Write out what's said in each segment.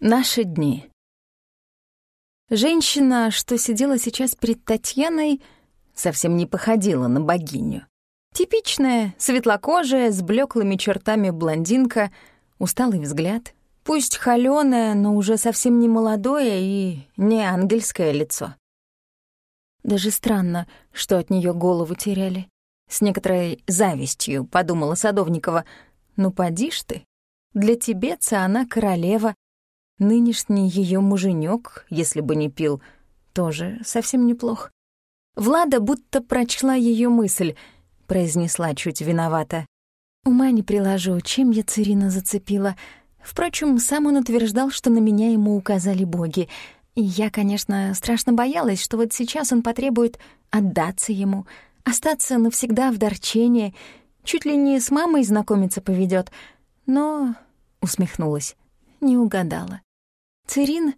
Наши дни. Женщина, что сидела сейчас перед Татьяной, совсем не походила на богиню. Типичная, светлокожая, с блеклыми чертами блондинка, усталый взгляд. Пусть холёное, но уже совсем не молодое и не ангельское лицо. Даже странно, что от нее голову теряли. С некоторой завистью подумала Садовникова. «Ну, поди ж ты. Для тибетца она королева, Нынешний ее муженек, если бы не пил, тоже совсем неплох. Влада будто прочла ее мысль, произнесла чуть виновата. Ума не приложу, чем я Цирина зацепила. Впрочем, сам он утверждал, что на меня ему указали боги. И я, конечно, страшно боялась, что вот сейчас он потребует отдаться ему, остаться навсегда в Дорчении, чуть ли не с мамой знакомиться поведет. Но, усмехнулась, не угадала. Цирин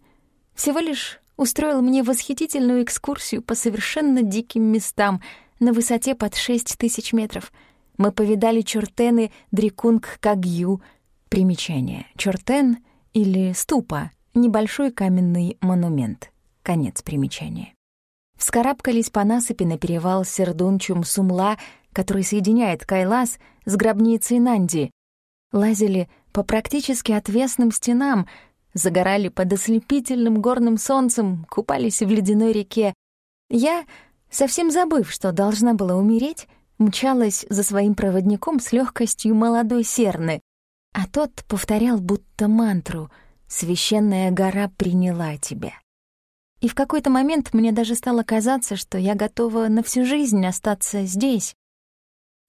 всего лишь устроил мне восхитительную экскурсию по совершенно диким местам на высоте под шесть тысяч метров. Мы повидали Чортены Дрикунг-Кагью. Примечание. Чортен или ступа — небольшой каменный монумент. Конец примечания. Вскарабкались по насыпи на перевал Сердунчум-Сумла, который соединяет Кайлас с гробницей Нанди. Лазили по практически отвесным стенам — загорали под ослепительным горным солнцем, купались в ледяной реке. Я, совсем забыв, что должна была умереть, мчалась за своим проводником с легкостью молодой серны, а тот повторял будто мантру «Священная гора приняла тебя». И в какой-то момент мне даже стало казаться, что я готова на всю жизнь остаться здесь.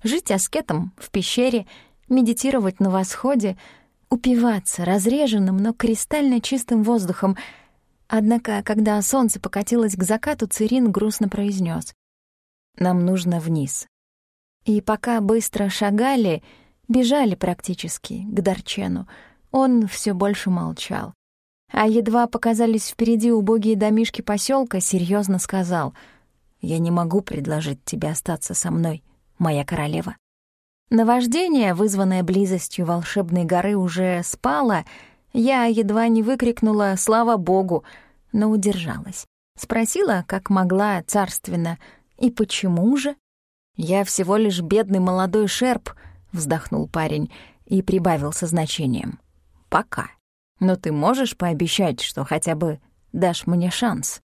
Жить аскетом в пещере, медитировать на восходе — упиваться разреженным, но кристально чистым воздухом. Однако, когда солнце покатилось к закату, Цирин грустно произнес: «Нам нужно вниз». И пока быстро шагали, бежали практически к Дорчену, он все больше молчал. А едва показались впереди убогие домишки поселка, серьезно сказал, «Я не могу предложить тебе остаться со мной, моя королева». Наваждение, вызванное близостью волшебной горы, уже спало. Я едва не выкрикнула «Слава Богу!», но удержалась. Спросила, как могла, царственно, «И почему же?» «Я всего лишь бедный молодой шерп», — вздохнул парень и прибавил со значением. «Пока. Но ты можешь пообещать, что хотя бы дашь мне шанс?»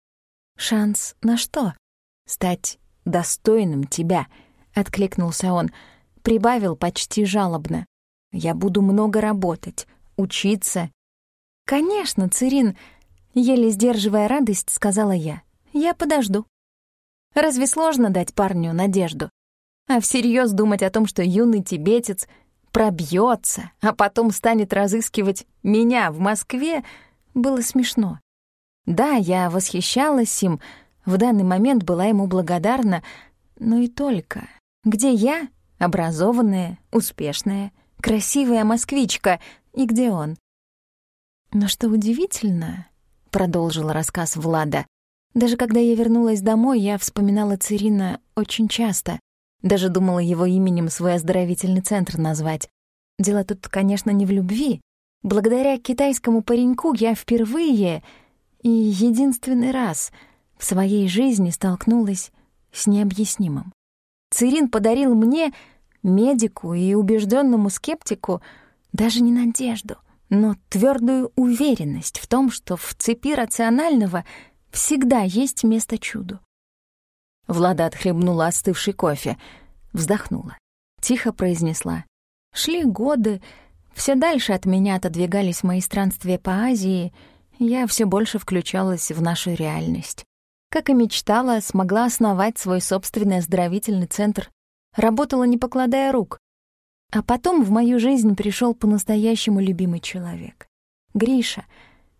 «Шанс на что?» «Стать достойным тебя», — откликнулся он, — прибавил почти жалобно. «Я буду много работать, учиться». «Конечно, Цирин», — еле сдерживая радость, сказала я. «Я подожду». Разве сложно дать парню надежду? А всерьез думать о том, что юный тибетец пробьется, а потом станет разыскивать меня в Москве, было смешно. Да, я восхищалась им, в данный момент была ему благодарна, но и только. Где я, Образованная, успешная, красивая москвичка. И где он? Но что удивительно, — продолжил рассказ Влада, даже когда я вернулась домой, я вспоминала Цирина очень часто. Даже думала его именем свой оздоровительный центр назвать. Дело тут, конечно, не в любви. Благодаря китайскому пареньку я впервые и единственный раз в своей жизни столкнулась с необъяснимым. Цирин подарил мне медику и убежденному скептику даже не надежду, но твердую уверенность в том, что в цепи рационального всегда есть место чуду. Влада отхлебнула остывший кофе, вздохнула, тихо произнесла. Шли годы, все дальше от меня отодвигались мои странствия по Азии, я все больше включалась в нашу реальность. Как и мечтала, смогла основать свой собственный оздоровительный центр работала не покладая рук. А потом в мою жизнь пришел по-настоящему любимый человек. Гриша.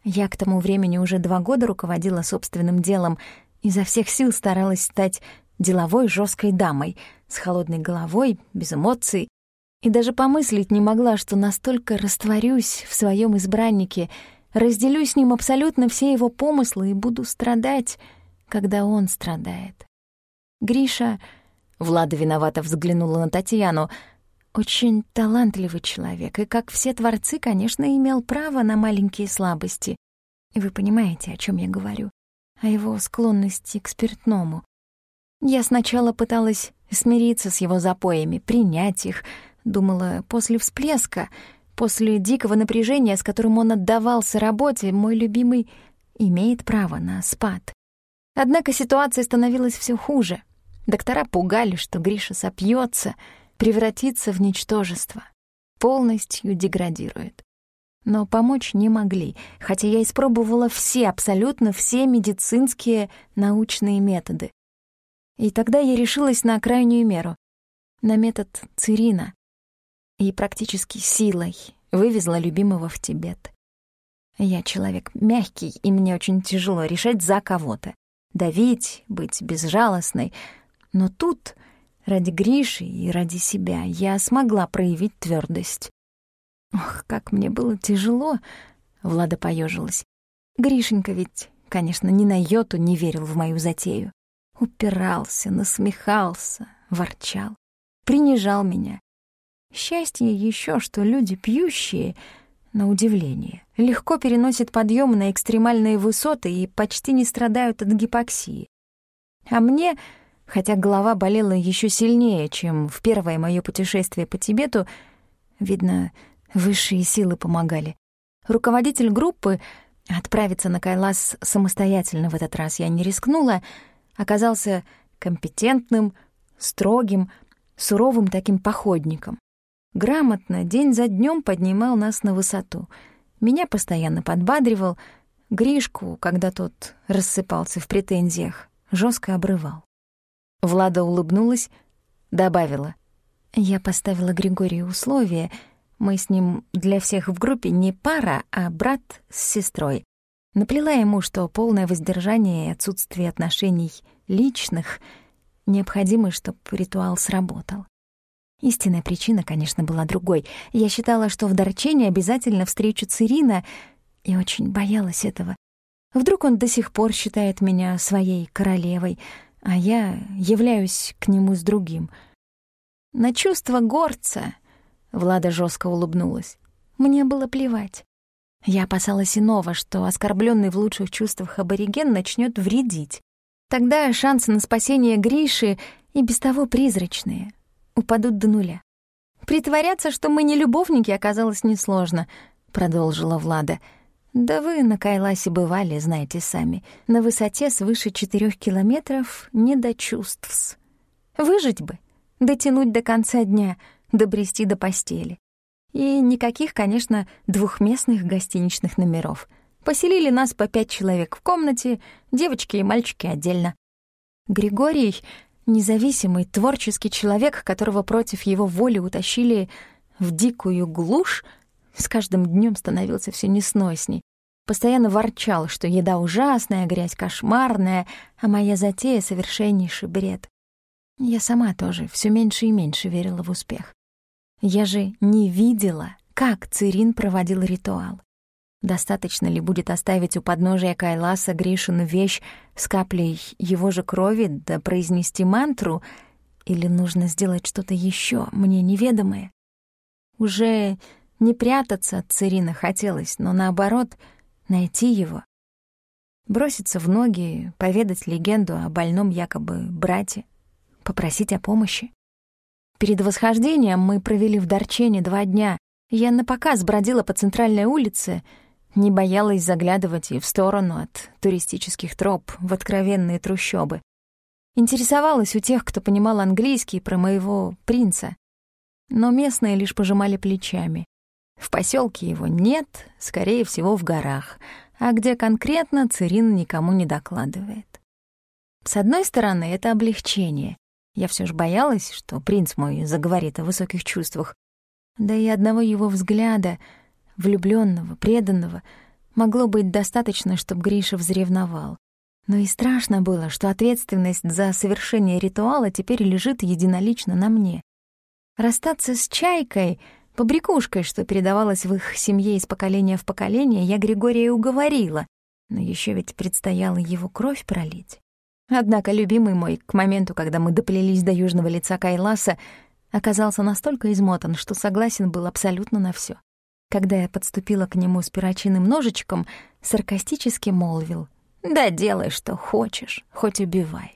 Я к тому времени уже два года руководила собственным делом, изо всех сил старалась стать деловой жесткой дамой, с холодной головой, без эмоций, и даже помыслить не могла, что настолько растворюсь в своем избраннике, разделю с ним абсолютно все его помыслы и буду страдать, когда он страдает. Гриша Влада виновато взглянула на Татьяну. очень талантливый человек, и, как все творцы, конечно, имел право на маленькие слабости. И вы понимаете, о чем я говорю, о его склонности к спиртному. Я сначала пыталась смириться с его запоями, принять их, думала, после всплеска, после дикого напряжения, с которым он отдавался работе, мой любимый имеет право на спад. Однако ситуация становилась все хуже. Доктора пугали, что Гриша сопьется — превратиться в ничтожество, полностью деградирует. Но помочь не могли, хотя я испробовала все, абсолютно все медицинские научные методы. И тогда я решилась на крайнюю меру, на метод Цирина, и практически силой вывезла любимого в Тибет. Я человек мягкий, и мне очень тяжело решать за кого-то. Давить, быть безжалостной. Но тут Ради Гриши и ради себя я смогла проявить твердость. Ох, как мне было тяжело, Влада поежилась. Гришенька ведь, конечно, ни на йоту не верил в мою затею. Упирался, насмехался, ворчал, принижал меня. Счастье еще, что люди пьющие, на удивление, легко переносят подъемы на экстремальные высоты и почти не страдают от гипоксии. А мне Хотя голова болела еще сильнее, чем в первое мое путешествие по Тибету, видно, высшие силы помогали. Руководитель группы, отправиться на Кайлас самостоятельно в этот раз я не рискнула, оказался компетентным, строгим, суровым таким походником. Грамотно, день за днем поднимал нас на высоту. Меня постоянно подбадривал, Гришку, когда тот рассыпался в претензиях, жестко обрывал. Влада улыбнулась, добавила. «Я поставила Григорию условие. Мы с ним для всех в группе не пара, а брат с сестрой. Наплела ему, что полное воздержание и отсутствие отношений личных необходимы, чтобы ритуал сработал. Истинная причина, конечно, была другой. Я считала, что в Дорчене обязательно встречу Цирина, и очень боялась этого. Вдруг он до сих пор считает меня своей королевой — а я являюсь к нему с другим. На чувство горца Влада жестко улыбнулась. Мне было плевать. Я опасалась иного, что оскорбленный в лучших чувствах абориген начнет вредить. Тогда шансы на спасение Гриши и без того призрачные упадут до нуля. Притворяться, что мы не любовники, оказалось несложно, продолжила Влада. Да вы на Кайласе бывали, знаете сами. На высоте свыше четырех километров не до чувств. Выжить бы, дотянуть до конца дня, добрести до постели. И никаких, конечно, двухместных гостиничных номеров. Поселили нас по пять человек в комнате, девочки и мальчики отдельно. Григорий — независимый, творческий человек, которого против его воли утащили в дикую глушь, с каждым днем становился все несносней. Постоянно ворчал, что еда ужасная, грязь кошмарная, а моя затея — совершеннейший бред. Я сама тоже все меньше и меньше верила в успех. Я же не видела, как Цирин проводил ритуал. Достаточно ли будет оставить у подножия Кайласа Гришину вещь с каплей его же крови да произнести мантру, или нужно сделать что-то еще мне неведомое? Уже не прятаться от Цирина хотелось, но наоборот — найти его. Броситься в ноги, поведать легенду о больном якобы брате, попросить о помощи. Перед восхождением мы провели в Дорчене два дня. Я напоказ бродила по центральной улице, не боялась заглядывать и в сторону от туристических троп в откровенные трущобы. Интересовалась у тех, кто понимал английский про моего принца. Но местные лишь пожимали плечами. В поселке его нет, скорее всего, в горах, а где конкретно Цирин никому не докладывает. С одной стороны, это облегчение. Я все же боялась, что принц мой заговорит о высоких чувствах. Да и одного его взгляда, влюбленного, преданного, могло быть достаточно, чтобы Гриша взревновал. Но и страшно было, что ответственность за совершение ритуала теперь лежит единолично на мне. Расстаться с Чайкой — Побрякушкой, что передавалась в их семье из поколения в поколение, я Григория уговорила, но еще ведь предстояло его кровь пролить. Однако любимый мой, к моменту, когда мы доплелись до южного лица Кайласа, оказался настолько измотан, что согласен был абсолютно на все. Когда я подступила к нему с перочинным ножичком, саркастически молвил «Да делай, что хочешь, хоть убивай».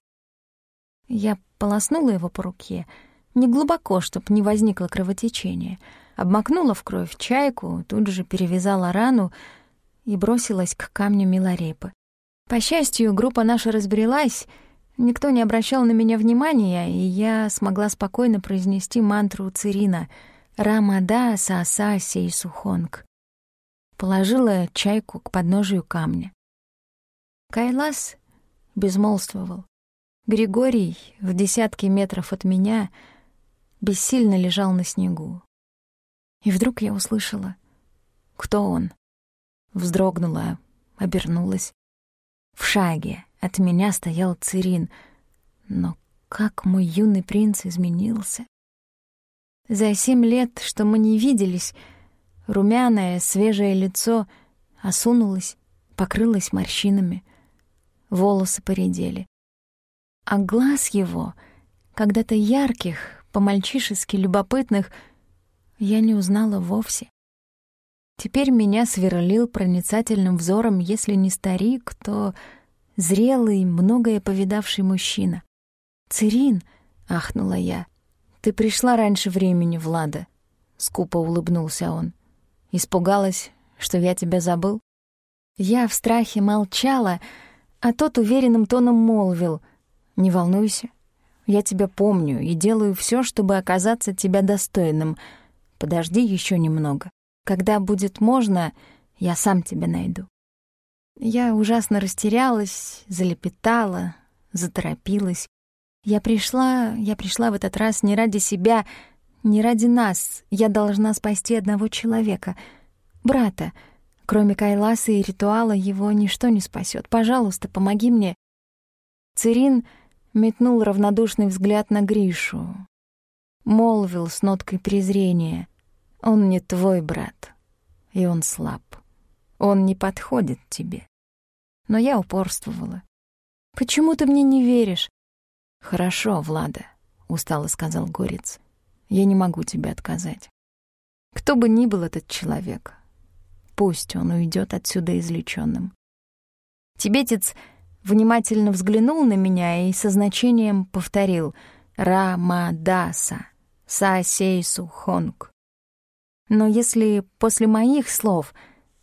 Я полоснула его по руке, не глубоко, чтоб не возникло кровотечения, обмакнула в кровь чайку, тут же перевязала рану и бросилась к камню Миларепы. По счастью, группа наша разбрелась, никто не обращал на меня внимания, и я смогла спокойно произнести мантру Цирина — Рамада Саса Сей Сухонг. Положила чайку к подножию камня. Кайлас безмолвствовал. Григорий в десятке метров от меня бессильно лежал на снегу. И вдруг я услышала, кто он. Вздрогнула, обернулась. В шаге от меня стоял Цирин, но как мой юный принц изменился. За семь лет, что мы не виделись, румяное, свежее лицо осунулось, покрылось морщинами, волосы поредели. А глаз его, когда-то ярких, по-мальчишески любопытных, я не узнала вовсе. Теперь меня сверлил проницательным взором, если не старик, то зрелый, многое повидавший мужчина. «Цирин!» — ахнула я — «Ты пришла раньше времени, Влада», — скупо улыбнулся он. «Испугалась, что я тебя забыл?» Я в страхе молчала, а тот уверенным тоном молвил. «Не волнуйся, я тебя помню и делаю все, чтобы оказаться тебя достойным. Подожди еще немного. Когда будет можно, я сам тебя найду». Я ужасно растерялась, залепетала, заторопилась. Я пришла, я пришла в этот раз не ради себя, не ради нас. Я должна спасти одного человека, брата. Кроме Кайласа и ритуала его ничто не спасет. Пожалуйста, помоги мне. Цирин метнул равнодушный взгляд на Гришу. Молвил с ноткой презрения. «Он не твой брат, и он слаб. Он не подходит тебе». Но я упорствовала. «Почему ты мне не веришь? «Хорошо, Влада», — устало сказал Горец. «Я не могу тебе отказать. Кто бы ни был этот человек, пусть он уйдет отсюда излеченным. Тибетец внимательно взглянул на меня и со значением повторил «Рамадаса, Сасейсу Хонг». Но если после моих слов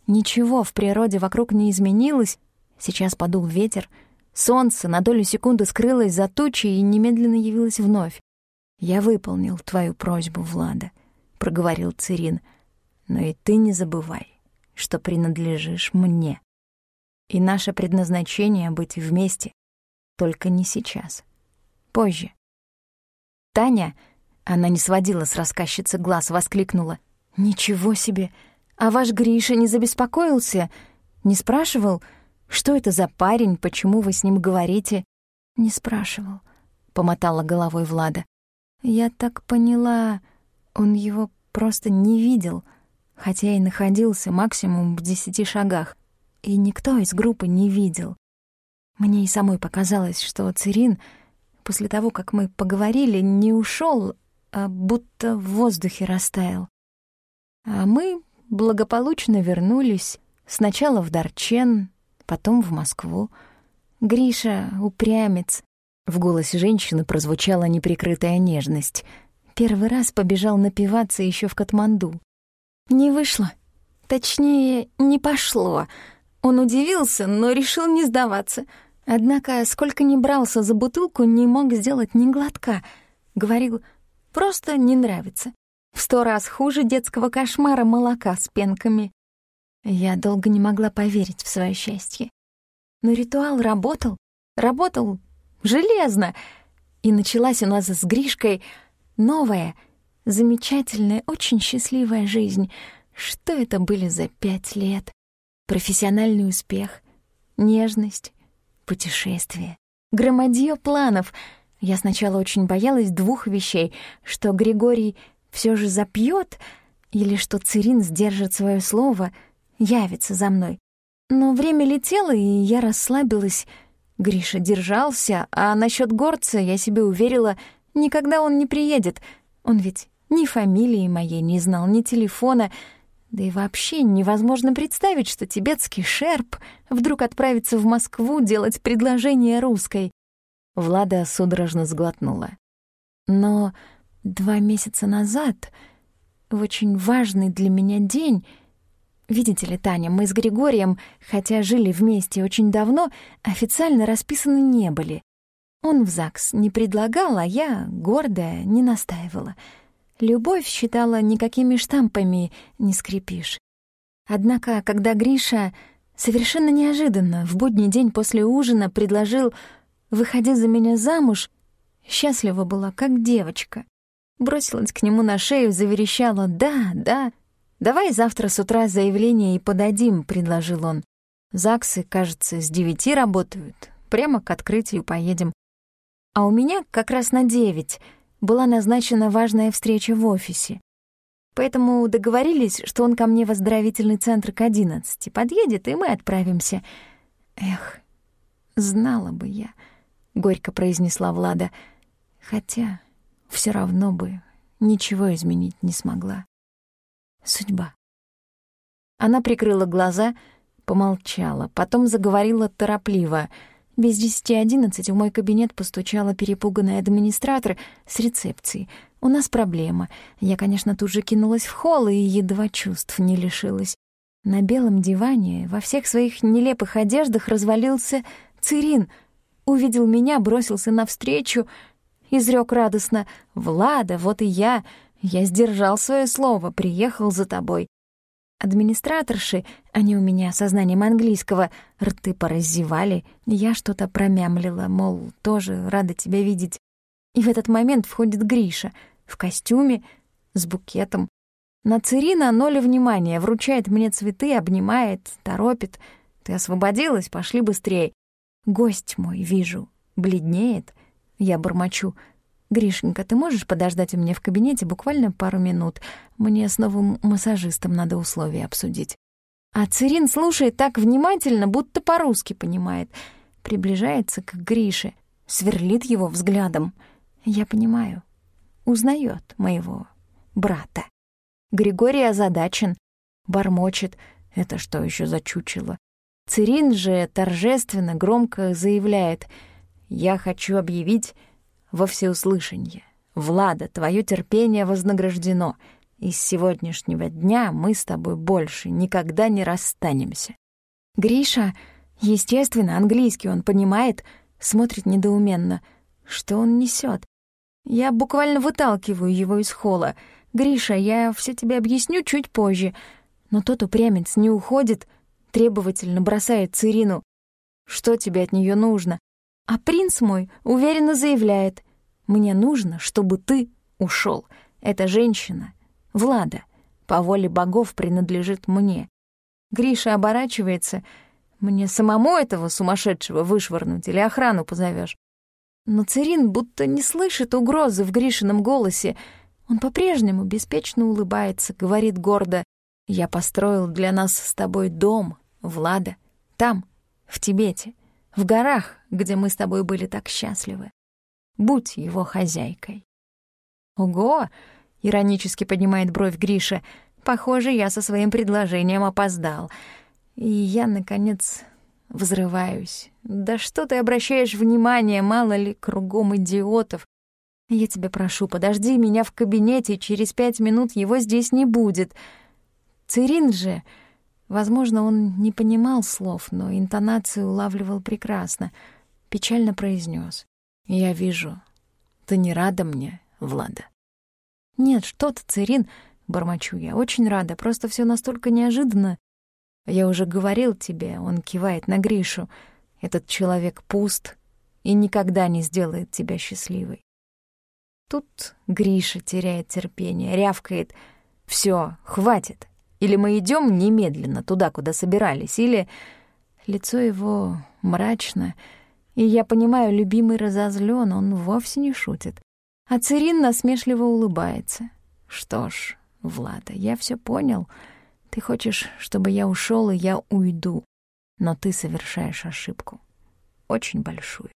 ничего в природе вокруг не изменилось, сейчас подул ветер — Солнце на долю секунды скрылось за тучей и немедленно явилось вновь. «Я выполнил твою просьбу, Влада», — проговорил Цирин. «Но и ты не забывай, что принадлежишь мне. И наше предназначение — быть вместе, только не сейчас, позже». Таня, она не сводила с рассказчицы глаз, воскликнула. «Ничего себе! А ваш Гриша не забеспокоился? Не спрашивал?» Что это за парень, почему вы с ним говорите?» «Не спрашивал», — помотала головой Влада. «Я так поняла, он его просто не видел, хотя и находился максимум в десяти шагах, и никто из группы не видел. Мне и самой показалось, что Цирин после того, как мы поговорили, не ушел, а будто в воздухе растаял. А мы благополучно вернулись сначала в Дарчен, потом в Москву. Гриша — упрямец. В голосе женщины прозвучала неприкрытая нежность. Первый раз побежал напиваться еще в Катманду. Не вышло. Точнее, не пошло. Он удивился, но решил не сдаваться. Однако, сколько ни брался за бутылку, не мог сделать ни глотка. Говорил, просто не нравится. В сто раз хуже детского кошмара молока с пенками. Я долго не могла поверить в свое счастье. Но ритуал работал, работал железно. И началась у нас с Гришкой новая, замечательная, очень счастливая жизнь. Что это были за пять лет? Профессиональный успех, нежность, путешествие, громадье планов. Я сначала очень боялась двух вещей, что Григорий все же запьет или что Цирин сдержит свое слово — явится за мной. Но время летело, и я расслабилась. Гриша держался, а насчет горца я себе уверила, никогда он не приедет. Он ведь ни фамилии моей не знал, ни телефона, да и вообще невозможно представить, что тибетский шерп вдруг отправится в Москву делать предложение русской. Влада судорожно сглотнула. Но два месяца назад, в очень важный для меня день, видите ли, Таня, мы с Григорием, хотя жили вместе очень давно, официально расписаны не были. Он в ЗАГС не предлагал, а я, гордая, не настаивала — Любовь, считала, никакими штампами не скрепишь. Однако, когда Гриша совершенно неожиданно в будний день после ужина предложил «выходи за меня замуж», счастлива была, как девочка. Бросилась к нему на шею, заверещала «да, да». «Давай завтра с утра заявление и подадим», — предложил он. «ЗАГСы, кажется, с девяти работают. Прямо к открытию поедем. А у меня как раз на девять — была назначена важная встреча в офисе. Поэтому договорились, что он ко мне в оздоровительный центр к одиннадцати подъедет, и мы отправимся. Эх, знала бы я, — горько произнесла Влада, хотя все равно бы ничего изменить не смогла. Судьба. Она прикрыла глаза, помолчала, потом заговорила торопливо — без десяти одиннадцать в мой кабинет постучала перепуганный администратор с рецепции. «У нас проблема». Я, конечно, тут же кинулась в холл и едва чувств не лишилась. На белом диване во всех своих нелепых одеждах развалился Цирин. Увидел меня, бросился навстречу, изрёк радостно «Влада, вот и я! Я сдержал свое слово, приехал за тобой. Администраторши, они у меня со знанием английского, рты поразевали. Я что-то промямлила, мол, тоже рада тебя видеть. И в этот момент входит Гриша в костюме, с букетом. На Цирина ноль внимания, вручает мне цветы, обнимает, торопит. Ты освободилась, пошли быстрее. Гость мой, вижу, бледнеет. Я бормочу — «Гришенька, ты можешь подождать у меня в кабинете буквально пару минут? Мне с новым массажистом надо условия обсудить». А Цирин слушает так внимательно, будто по-русски понимает. Приближается к Грише, сверлит его взглядом. Я понимаю, узнает моего брата. Григорий озадачен, бормочет. Это что еще за чучело? Цирин же торжественно, громко заявляет. «Я хочу объявить во всеуслышание. «Влада, твое терпение вознаграждено, и с сегодняшнего дня мы с тобой больше никогда не расстанемся». Гриша, естественно, английский он понимает, смотрит недоуменно. Что он несет? Я буквально выталкиваю его из холла. «Гриша, я все тебе объясню чуть позже». Но тот упрямец не уходит, требовательно бросает Цирину. «Что тебе от нее нужно?» А принц мой уверенно заявляет, «Мне нужно, чтобы ты ушел. Эта женщина, Влада, по воле богов принадлежит мне». Гриша оборачивается, «Мне самому этого сумасшедшего вышвырнуть или охрану позовешь?» Но Цирин будто не слышит угрозы в Гришином голосе. Он по-прежнему беспечно улыбается, говорит гордо, «Я построил для нас с тобой дом, Влада, там, в Тибете» в горах, где мы с тобой были так счастливы. Будь его хозяйкой. Ого! Иронически поднимает бровь Гриша. Похоже, я со своим предложением опоздал. И я, наконец, взрываюсь. Да что ты обращаешь внимание, мало ли кругом идиотов. Я тебя прошу, подожди меня в кабинете, через пять минут его здесь не будет. Цирин же Возможно, он не понимал слов, но интонацию улавливал прекрасно. Печально произнес: «Я вижу, ты не рада мне, Влада». «Нет, что ты, Цирин», — бормочу я, — «очень рада, просто все настолько неожиданно». «Я уже говорил тебе», — он кивает на Гришу, — «этот человек пуст и никогда не сделает тебя счастливой». Тут Гриша теряет терпение, рявкает «Всё, хватит, или мы идем немедленно туда, куда собирались, или... Лицо его мрачно, и я понимаю, любимый разозлен, он вовсе не шутит. А Цирин насмешливо улыбается. Что ж, Влада, я все понял. Ты хочешь, чтобы я ушел, и я уйду. Но ты совершаешь ошибку. Очень большую.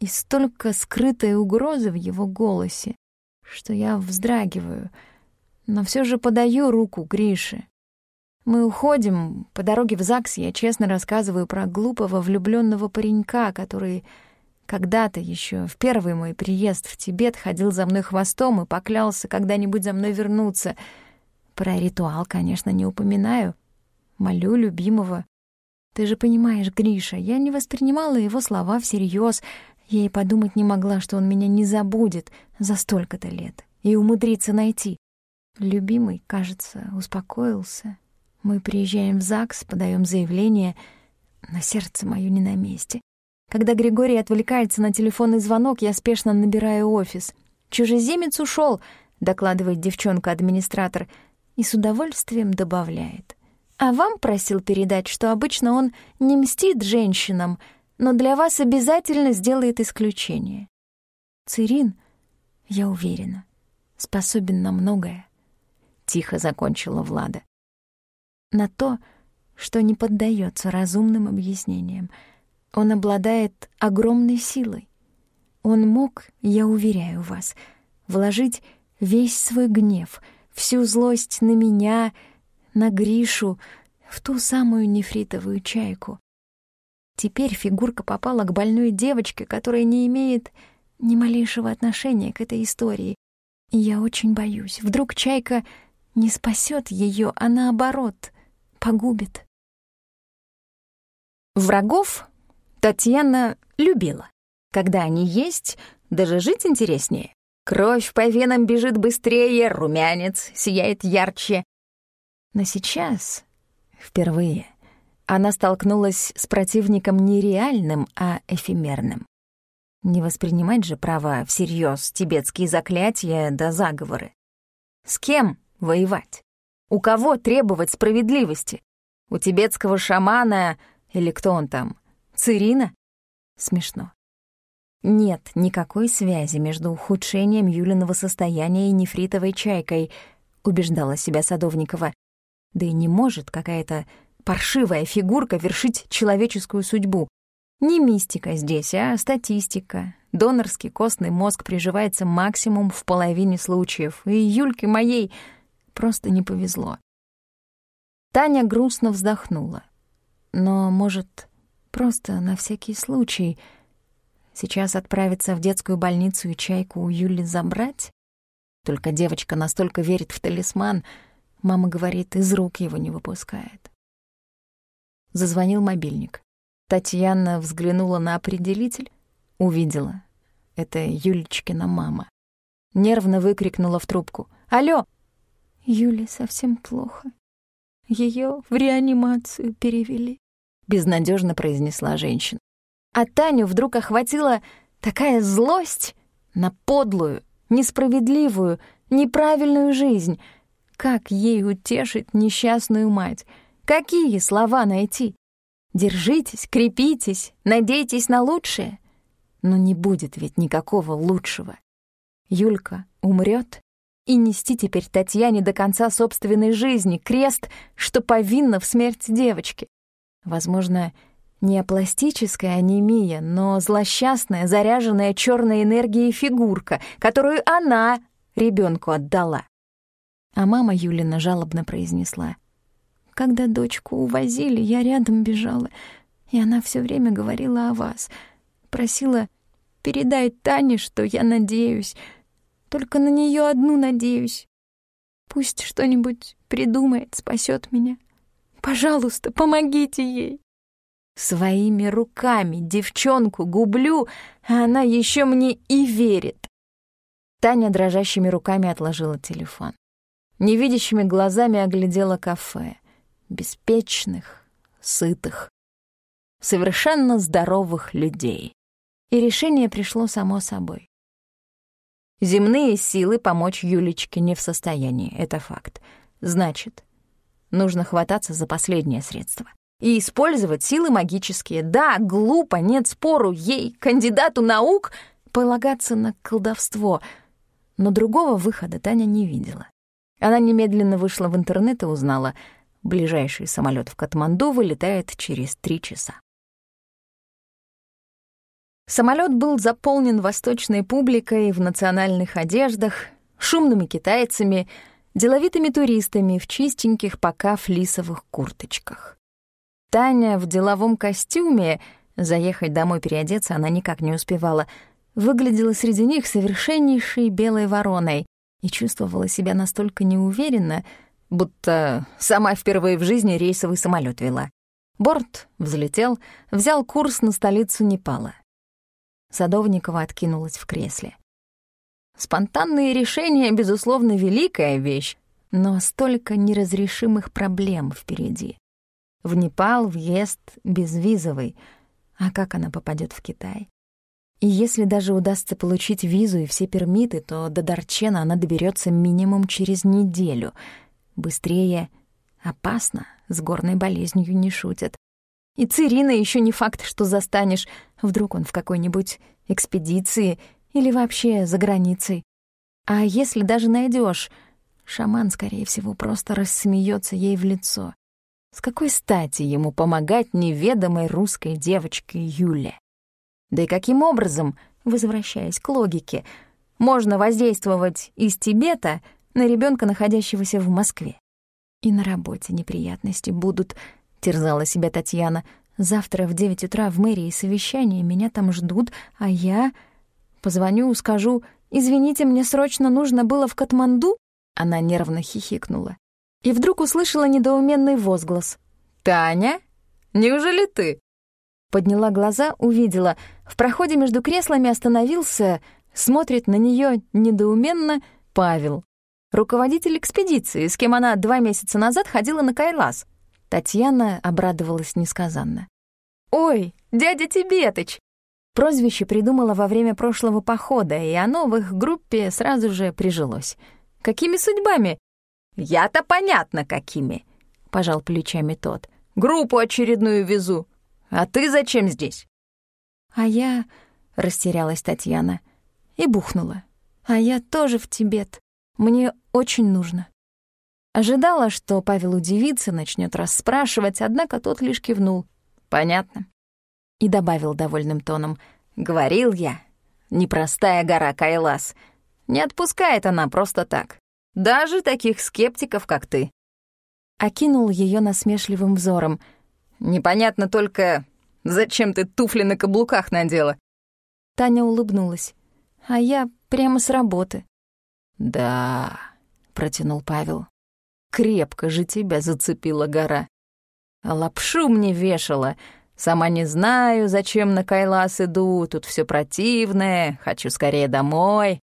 И столько скрытой угрозы в его голосе, что я вздрагиваю, но все же подаю руку Грише. Мы уходим, по дороге в ЗАГС я честно рассказываю про глупого влюбленного паренька, который когда-то еще в первый мой приезд в Тибет ходил за мной хвостом и поклялся когда-нибудь за мной вернуться. Про ритуал, конечно, не упоминаю. Молю любимого. Ты же понимаешь, Гриша, я не воспринимала его слова всерьез. Я и подумать не могла, что он меня не забудет за столько-то лет и умудрится найти. Любимый, кажется, успокоился. Мы приезжаем в ЗАГС, подаем заявление, но сердце моё не на месте. Когда Григорий отвлекается на телефонный звонок, я спешно набираю офис. «Чужеземец ушел, докладывает девчонка-администратор, и с удовольствием добавляет. «А вам просил передать, что обычно он не мстит женщинам, но для вас обязательно сделает исключение. Цирин, я уверена, способен на многое», — тихо закончила Влада. «На то, что не поддается разумным объяснениям — он обладает огромной силой. Он мог, я уверяю вас, вложить весь свой гнев, всю злость на меня, на Гришу, в ту самую нефритовую чайку. Теперь фигурка попала к больной девочке, которая не имеет ни малейшего отношения к этой истории. И я очень боюсь, вдруг чайка не спасет ее, а наоборот, погубит. Врагов Татьяна любила. Когда они есть, даже жить интереснее. Кровь по венам бежит быстрее, румянец сияет ярче. Но сейчас, впервые, она столкнулась с противником не реальным, а эфемерным. Не воспринимать же право всерьез тибетские заклятия да заговоры. С кем воевать? У кого требовать справедливости? У тибетского шамана или кто он там, Цирина? Смешно. Нет никакой связи между ухудшением Юлиного состояния и нефритовой чайкой, убеждала себя Садовникова. Да и не может какая-то паршивая фигурка вершить человеческую судьбу. Не мистика здесь, а статистика. Донорский костный мозг приживается максимум в половине случаев, и Юльке моей просто не повезло. Таня грустно вздохнула. Но, может, Просто на всякий случай. Сейчас отправиться в детскую больницу и чайку у Юли забрать? Только девочка настолько верит в талисман, мама говорит, из рук его не выпускает. Зазвонил мобильник. Татьяна взглянула на определитель, увидела. Это Юлечкина мама. Нервно выкрикнула в трубку. «Алло!» Юле совсем плохо. Ее в реанимацию перевели безнадежно произнесла женщина. А Таню вдруг охватила такая злость на подлую, несправедливую, неправильную жизнь. Как ей утешить несчастную мать? Какие слова найти? Держитесь, крепитесь, надейтесь на лучшее. Но не будет ведь никакого лучшего. Юлька умрет, и нести теперь Татьяне до конца собственной жизни крест, что повинна в смерти девочки. Возможно, не пластическая анемия, но злосчастная, заряженная черной энергией фигурка, которую она ребенку отдала. А мама Юлина жалобно произнесла. «Когда дочку увозили, я рядом бежала, и она все время говорила о вас. Просила передать Тане, что я надеюсь. Только на нее одну надеюсь. Пусть что-нибудь придумает, спасет меня. Пожалуйста, помогите ей. Своими руками девчонку гублю, а она еще мне и верит. Таня дрожащими руками отложила телефон. Невидящими глазами оглядела кафе. Беспечных, сытых, совершенно здоровых людей. И решение пришло само собой. Земные силы помочь Юлечке не в состоянии, это факт. Значит, Нужно хвататься за последнее средство. И использовать силы магические. Да, глупо, нет спору, ей, кандидату наук, полагаться на колдовство. Но другого выхода Таня не видела. Она немедленно вышла в интернет и узнала, ближайший самолет в Катманду вылетает через три часа. Самолет был заполнен восточной публикой в национальных одеждах, шумными китайцами, деловитыми туристами в чистеньких пока флисовых курточках. Таня в деловом костюме, заехать домой переодеться она никак не успевала, выглядела среди них совершеннейшей белой вороной и чувствовала себя настолько неуверенно, будто сама впервые в жизни рейсовый самолет вела. Борт взлетел, взял курс на столицу Непала. Садовникова откинулась в кресле. Спонтанные решения, безусловно, великая вещь, но столько неразрешимых проблем впереди. В Непал въезд безвизовый, а как она попадет в Китай? И если даже удастся получить визу и все пермиты, то до Дарчена она доберется минимум через неделю. Быстрее опасно, с горной болезнью не шутят. И Цирина еще не факт, что застанешь. Вдруг он в какой-нибудь экспедиции или вообще за границей. А если даже найдешь, шаман, скорее всего, просто рассмеется ей в лицо. С какой стати ему помогать неведомой русской девочке Юле? Да и каким образом, возвращаясь к логике, можно воздействовать из Тибета на ребенка, находящегося в Москве? И на работе неприятности будут, терзала себя Татьяна. Завтра в девять утра в мэрии совещание, меня там ждут, а я... Позвоню, скажу, «Извините, мне срочно нужно было в Катманду?» Она нервно хихикнула. И вдруг услышала недоуменный возглас. «Таня? Неужели ты?» Подняла глаза, увидела. В проходе между креслами остановился, смотрит на нее недоуменно Павел. Руководитель экспедиции, с кем она два месяца назад ходила на Кайлас. Татьяна обрадовалась несказанно. «Ой, дядя Тибетыч!» Прозвище придумала во время прошлого похода, и оно в их группе сразу же прижилось. «Какими судьбами?» «Я-то понятно, какими», — пожал плечами тот. «Группу очередную везу. А ты зачем здесь?» «А я...» — растерялась Татьяна и бухнула. «А я тоже в Тибет. Мне очень нужно». Ожидала, что Павел удивится, начнет расспрашивать, однако тот лишь кивнул. «Понятно». И добавил довольным тоном. «Говорил я, непростая гора Кайлас. Не отпускает она просто так. Даже таких скептиков, как ты». Окинул ее насмешливым взором. «Непонятно только, зачем ты туфли на каблуках надела?» Таня улыбнулась. «А я прямо с работы». «Да», — протянул Павел. Крепко же тебя зацепила гора. Лапшу мне вешала. Сама не знаю, зачем на Кайлас иду, тут все противное, хочу скорее домой.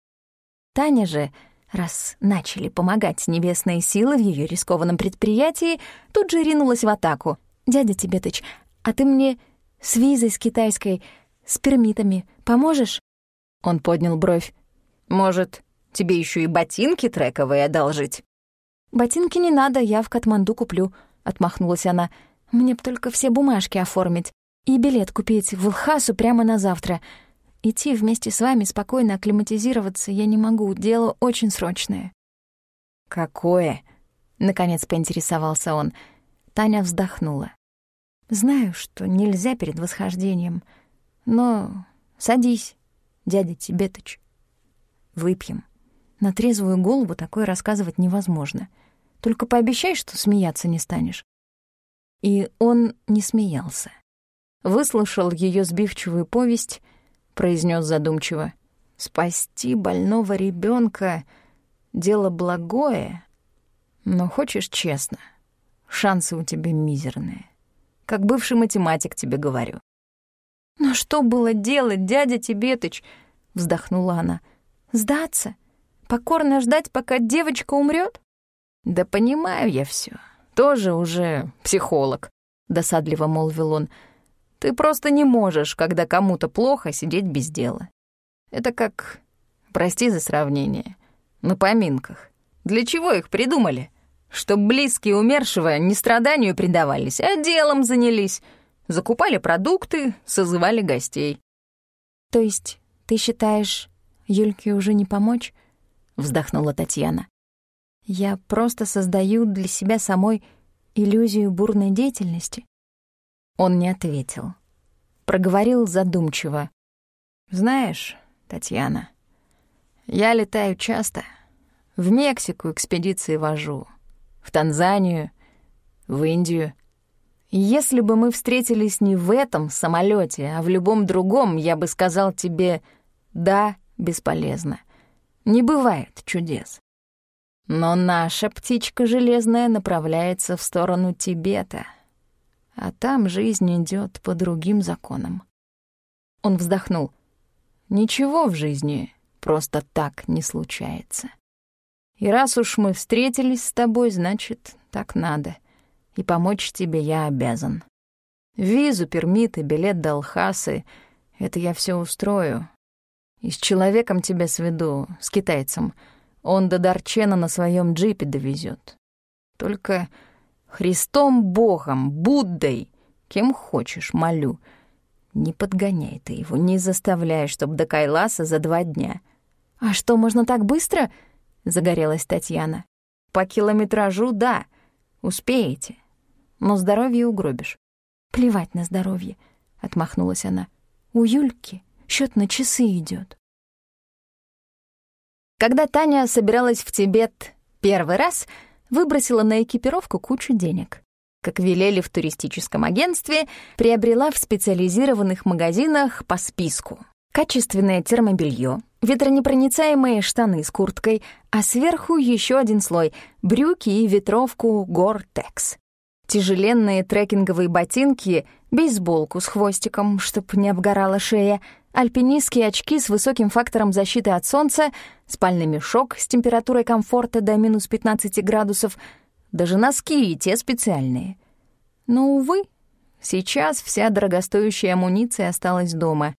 Таня же, раз начали помогать небесные силы в ее рискованном предприятии, тут же ринулась в атаку. «Дядя Тибетыч, а ты мне с визой с китайской, с пермитами поможешь?» Он поднял бровь. «Может, тебе еще и ботинки трековые одолжить?» «Ботинки не надо, я в Катманду куплю», — отмахнулась она. «Мне б только все бумажки оформить и билет купить в Лхасу прямо на завтра. Идти вместе с вами спокойно акклиматизироваться я не могу, дело очень срочное». «Какое?» — наконец поинтересовался он. Таня вздохнула. «Знаю, что нельзя перед восхождением, но садись, дядя Тибетыч. Выпьем. На трезвую голову такое рассказывать невозможно». Только пообещай, что смеяться не станешь». И он не смеялся. Выслушал ее сбивчивую повесть, произнес задумчиво. «Спасти больного ребенка дело благое, но хочешь честно, шансы у тебя мизерные. Как бывший математик тебе говорю». «Но что было делать, дядя Тибетыч?» — вздохнула она. «Сдаться? Покорно ждать, пока девочка умрет? «Да понимаю я все. Тоже уже психолог», — досадливо молвил он. «Ты просто не можешь, когда кому-то плохо, сидеть без дела. Это как, прости за сравнение, на поминках. Для чего их придумали? Чтоб близкие умершего не страданию предавались, а делом занялись. Закупали продукты, созывали гостей». «То есть ты считаешь, Юльке уже не помочь?» — вздохнула Татьяна. Я просто создаю для себя самой иллюзию бурной деятельности. Он не ответил. Проговорил задумчиво. «Знаешь, Татьяна, я летаю часто, В Мексику экспедиции вожу, в Танзанию, в Индию. Если бы мы встретились не в этом самолете, а в любом другом, я бы сказал тебе «да, бесполезно». Не бывает чудес. Но наша птичка железная направляется в сторону Тибета, а там жизнь идет по другим законам. Он вздохнул. Ничего в жизни просто так не случается. И раз уж мы встретились с тобой, значит, так надо. И помочь тебе я обязан. Визу, пермиты, билет до Алхасы — это я все устрою. И с человеком тебя сведу, с китайцем — он до Дарчена на своем джипе довезет. Только Христом Богом, Буддой, кем хочешь, молю. Не подгоняй ты его, не заставляй, чтоб до Кайласа за два дня. «А что, можно так быстро?» — загорелась Татьяна. «По километражу — да, успеете, но здоровье угробишь». «Плевать на здоровье», — отмахнулась она. «У Юльки счет на часы идет. Когда Таня собиралась в Тибет первый раз, выбросила на экипировку кучу денег. Как велели в туристическом агентстве, приобрела в специализированных магазинах по списку. Качественное термобелье, ветронепроницаемые штаны с курткой, а сверху еще один слой — брюки и ветровку Gore-Tex. Тяжеленные трекинговые ботинки, бейсболку с хвостиком, чтоб не обгорала шея — альпинистские очки с высоким фактором защиты от солнца, спальный мешок с температурой комфорта до минус 15 градусов, даже носки и те специальные. Но, увы, сейчас вся дорогостоящая амуниция осталась дома.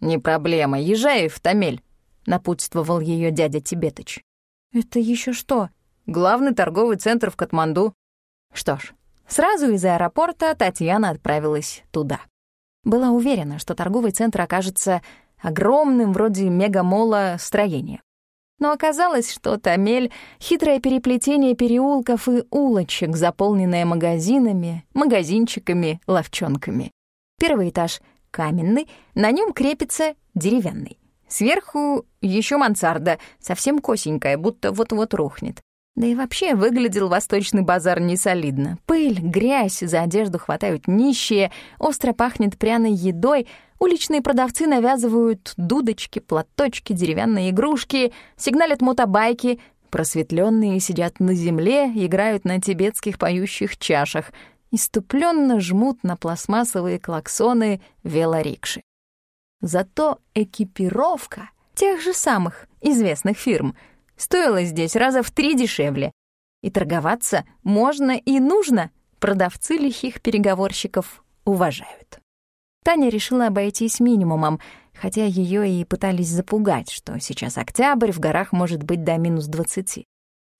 «Не проблема, езжай в Тамель», — напутствовал ее дядя Тибетыч. «Это еще что?» «Главный торговый центр в Катманду». Что ж, сразу из аэропорта Татьяна отправилась туда. Была уверена, что торговый центр окажется огромным, вроде мегамола, строением. Но оказалось, что Тамель — хитрое переплетение переулков и улочек, заполненное магазинами, магазинчиками, ловчонками. Первый этаж — каменный, на нем крепится деревянный. Сверху еще мансарда, совсем косенькая, будто вот-вот рухнет. Да и вообще выглядел восточный базар несолидно. Пыль, грязь, за одежду хватают нищие, остро пахнет пряной едой, уличные продавцы навязывают дудочки, платочки, деревянные игрушки, сигналят мотобайки, просветленные сидят на земле, играют на тибетских поющих чашах, иступленно жмут на пластмассовые клаксоны велорикши. Зато экипировка тех же самых известных фирм — стоило здесь раза в три дешевле. И торговаться можно и нужно, продавцы лихих переговорщиков уважают. Таня решила обойтись минимумом, хотя ее и пытались запугать, что сейчас октябрь, в горах может быть до минус двадцати.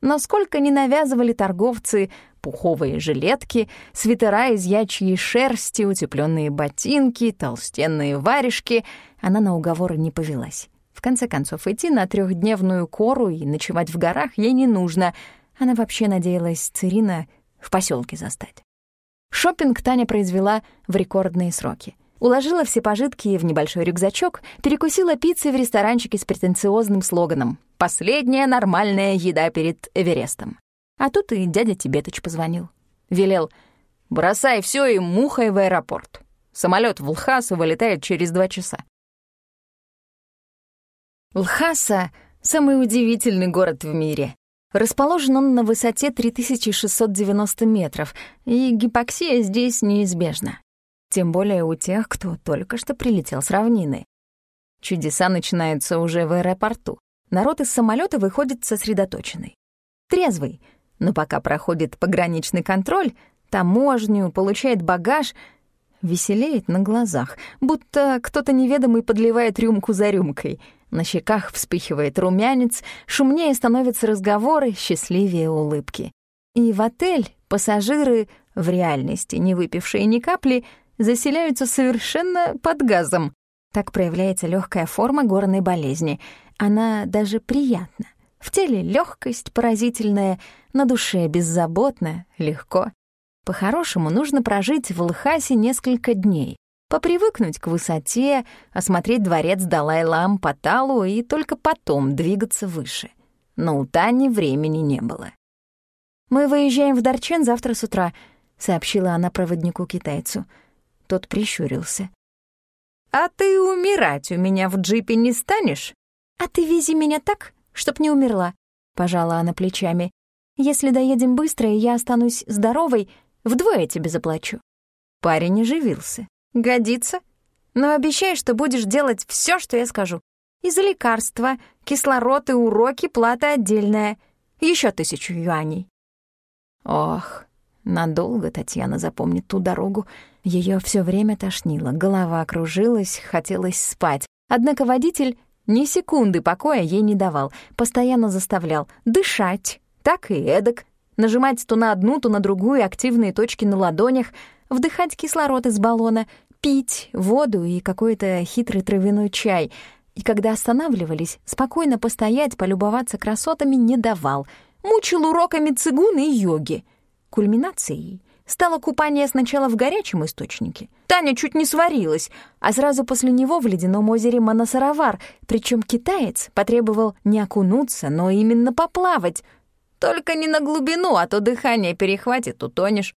Но сколько ни навязывали торговцы пуховые жилетки, свитера из ячьей шерсти, утепленные ботинки, толстенные варежки, она на уговоры не повелась. В конце концов, идти на трехдневную кору и ночевать в горах ей не нужно. Она вообще надеялась Цирина в поселке застать. Шопинг Таня произвела в рекордные сроки. Уложила все пожитки в небольшой рюкзачок, перекусила пиццей в ресторанчике с претенциозным слоганом «Последняя нормальная еда перед Эверестом». А тут и дядя Тибетыч позвонил. Велел «Бросай все и мухой в аэропорт. Самолет в Лхасу вылетает через два часа. Лхаса — самый удивительный город в мире. Расположен он на высоте 3690 метров, и гипоксия здесь неизбежна. Тем более у тех, кто только что прилетел с равнины. Чудеса начинаются уже в аэропорту. Народ из самолета выходит сосредоточенный. Трезвый, но пока проходит пограничный контроль, таможню, получает багаж, веселеет на глазах, будто кто-то неведомый подливает рюмку за рюмкой — на щеках вспыхивает румянец, шумнее становятся разговоры, счастливее улыбки. И в отель пассажиры, в реальности не выпившие ни капли, заселяются совершенно под газом. Так проявляется легкая форма горной болезни. Она даже приятна. В теле легкость поразительная, на душе беззаботно, легко. По-хорошему, нужно прожить в Лхасе несколько дней, попривыкнуть к высоте, осмотреть дворец Далай-Лам по талу и только потом двигаться выше. но у Тани времени не было. «Мы выезжаем в Дарчен завтра с утра», — сообщила она проводнику-китайцу. Тот прищурился. «А ты умирать у меня в джипе не станешь?» «А ты вези меня так, чтоб не умерла», — пожала она плечами. «Если доедем быстро, и я останусь здоровой, вдвое тебе заплачу». Парень оживился. «Годится. Но обещай, что будешь делать все, что я скажу. И за лекарства, кислород и уроки плата отдельная. Еще тысячу юаней». Ох, надолго Татьяна запомнит ту дорогу. Ее все время тошнило, голова кружилась, хотелось спать. Однако водитель ни секунды покоя ей не давал, постоянно заставлял дышать, так и эдак, нажимать то на одну, то на другую активные точки на ладонях, вдыхать кислород из баллона, пить воду и какой-то хитрый травяной чай. И когда останавливались, спокойно постоять, полюбоваться красотами не давал — мучил уроками цигуны и йоги. Кульминацией стало купание сначала в горячем источнике. Таня чуть не сварилась, а сразу после него в ледяном озере Манасаравар, причем китаец потребовал не окунуться, но именно поплавать. Только не на глубину, а то дыхание перехватит, утонешь.